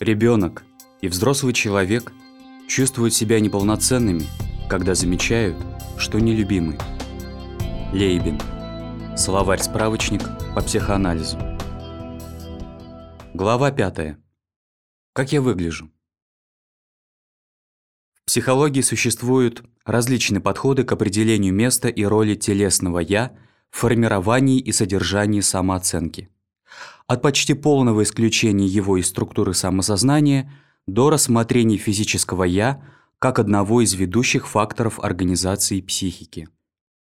Ребенок и взрослый человек чувствуют себя неполноценными, когда замечают, что нелюбимы. Лейбин. Словарь-справочник по психоанализу. Глава 5. Как я выгляжу? В психологии существуют различные подходы к определению места и роли телесного «я» в формировании и содержании самооценки. От почти полного исключения его из структуры самосознания до рассмотрения физического «я» как одного из ведущих факторов организации психики.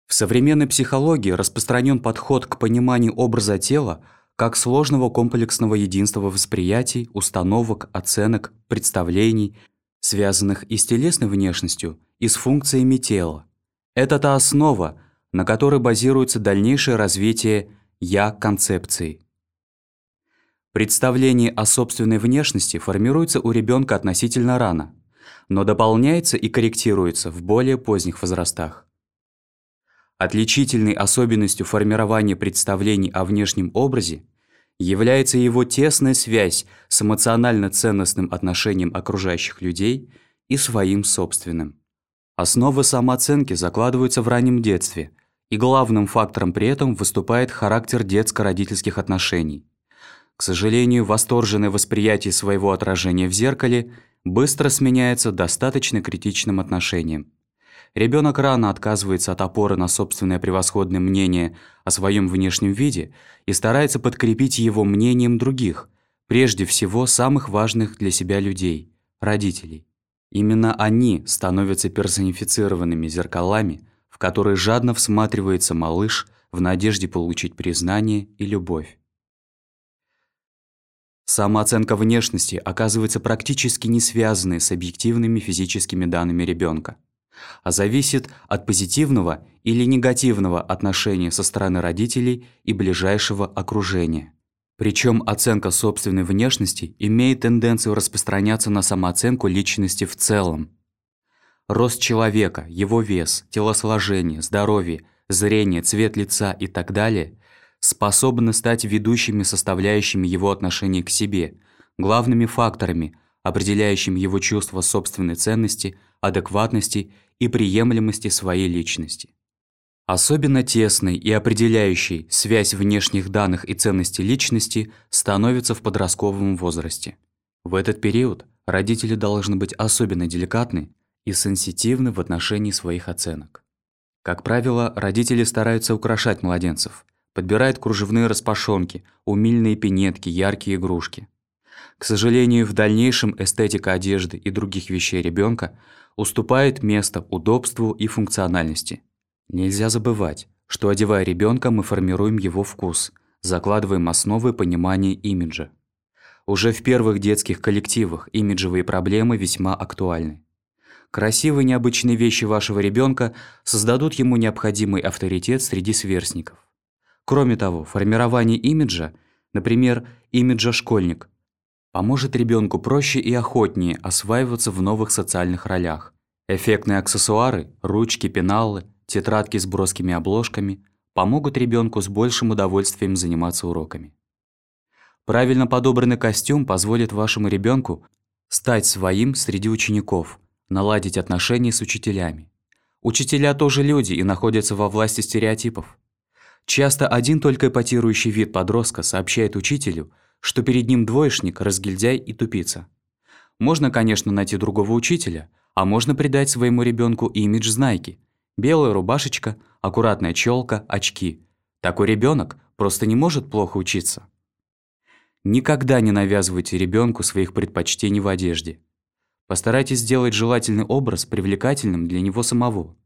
В современной психологии распространен подход к пониманию образа тела как сложного комплексного единства восприятий, установок, оценок, представлений, связанных и с телесной внешностью, и с функциями тела. Это та основа, на которой базируется дальнейшее развитие «я-концепции». Представление о собственной внешности формируется у ребенка относительно рано, но дополняется и корректируется в более поздних возрастах. Отличительной особенностью формирования представлений о внешнем образе является его тесная связь с эмоционально-ценностным отношением окружающих людей и своим собственным. Основы самооценки закладываются в раннем детстве, и главным фактором при этом выступает характер детско-родительских отношений – к сожалению, восторженное восприятие своего отражения в зеркале быстро сменяется достаточно критичным отношением. Ребенок рано отказывается от опоры на собственное превосходное мнение о своем внешнем виде и старается подкрепить его мнением других, прежде всего самых важных для себя людей – родителей. Именно они становятся персонифицированными зеркалами, в которые жадно всматривается малыш в надежде получить признание и любовь. Самооценка внешности оказывается практически не связанной с объективными физическими данными ребенка, а зависит от позитивного или негативного отношения со стороны родителей и ближайшего окружения. Причем оценка собственной внешности имеет тенденцию распространяться на самооценку личности в целом. Рост человека, его вес, телосложение, здоровье, зрение, цвет лица и так далее способны стать ведущими составляющими его отношения к себе, главными факторами, определяющими его чувство собственной ценности, адекватности и приемлемости своей личности. Особенно тесной и определяющей связь внешних данных и ценностей личности становится в подростковом возрасте. В этот период родители должны быть особенно деликатны и сенситивны в отношении своих оценок. Как правило, родители стараются украшать младенцев – подбирает кружевные распашонки, умильные пинетки, яркие игрушки. К сожалению, в дальнейшем эстетика одежды и других вещей ребенка уступает место удобству и функциональности. Нельзя забывать, что одевая ребенка, мы формируем его вкус, закладываем основы понимания имиджа. Уже в первых детских коллективах имиджевые проблемы весьма актуальны. Красивые необычные вещи вашего ребенка создадут ему необходимый авторитет среди сверстников. Кроме того, формирование имиджа, например, имиджа «школьник», поможет ребенку проще и охотнее осваиваться в новых социальных ролях. Эффектные аксессуары, ручки, пеналы, тетрадки с броскими обложками помогут ребенку с большим удовольствием заниматься уроками. Правильно подобранный костюм позволит вашему ребенку стать своим среди учеников, наладить отношения с учителями. Учителя тоже люди и находятся во власти стереотипов. Часто один только эпатирующий вид подростка сообщает учителю, что перед ним двоечник, разгильдяй и тупица. Можно, конечно, найти другого учителя, а можно придать своему ребенку имидж знайки. Белая рубашечка, аккуратная челка, очки. Такой ребенок просто не может плохо учиться. Никогда не навязывайте ребенку своих предпочтений в одежде. Постарайтесь сделать желательный образ привлекательным для него самого.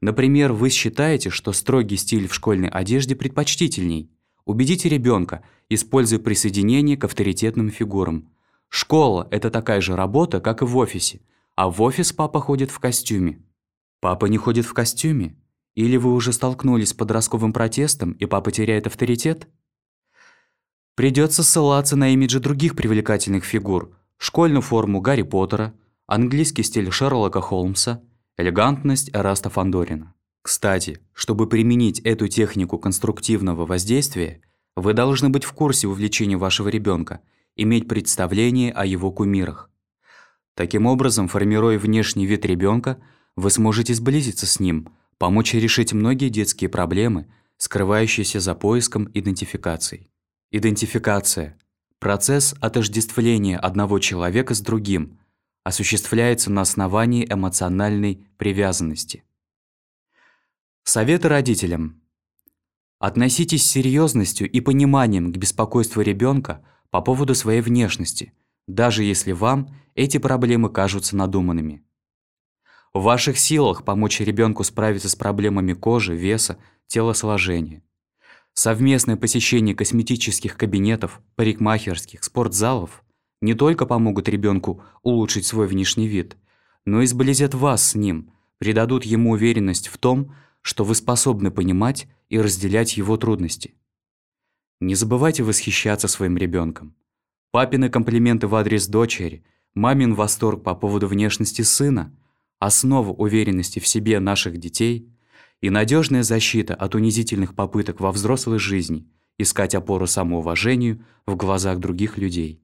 Например, вы считаете, что строгий стиль в школьной одежде предпочтительней. Убедите ребенка, используя присоединение к авторитетным фигурам. Школа – это такая же работа, как и в офисе, а в офис папа ходит в костюме. Папа не ходит в костюме? Или вы уже столкнулись с подростковым протестом, и папа теряет авторитет? Придется ссылаться на имиджи других привлекательных фигур. Школьную форму Гарри Поттера, английский стиль Шерлока Холмса – Элегантность Эраста Фандорина. Кстати, чтобы применить эту технику конструктивного воздействия, вы должны быть в курсе увлечений вашего ребенка иметь представление о его кумирах. Таким образом, формируя внешний вид ребенка, вы сможете сблизиться с ним, помочь решить многие детские проблемы, скрывающиеся за поиском идентификаций. Идентификация – процесс отождествления одного человека с другим, осуществляется на основании эмоциональной привязанности. Советы родителям. Относитесь с серьезностью и пониманием к беспокойству ребенка по поводу своей внешности, даже если вам эти проблемы кажутся надуманными. В ваших силах помочь ребенку справиться с проблемами кожи, веса, телосложения. Совместное посещение косметических кабинетов, парикмахерских, спортзалов не только помогут ребенку улучшить свой внешний вид, но и сблизят вас с ним, придадут ему уверенность в том, что вы способны понимать и разделять его трудности. Не забывайте восхищаться своим ребенком. Папины комплименты в адрес дочери, мамин восторг по поводу внешности сына, основа уверенности в себе наших детей и надежная защита от унизительных попыток во взрослой жизни искать опору самоуважению в глазах других людей.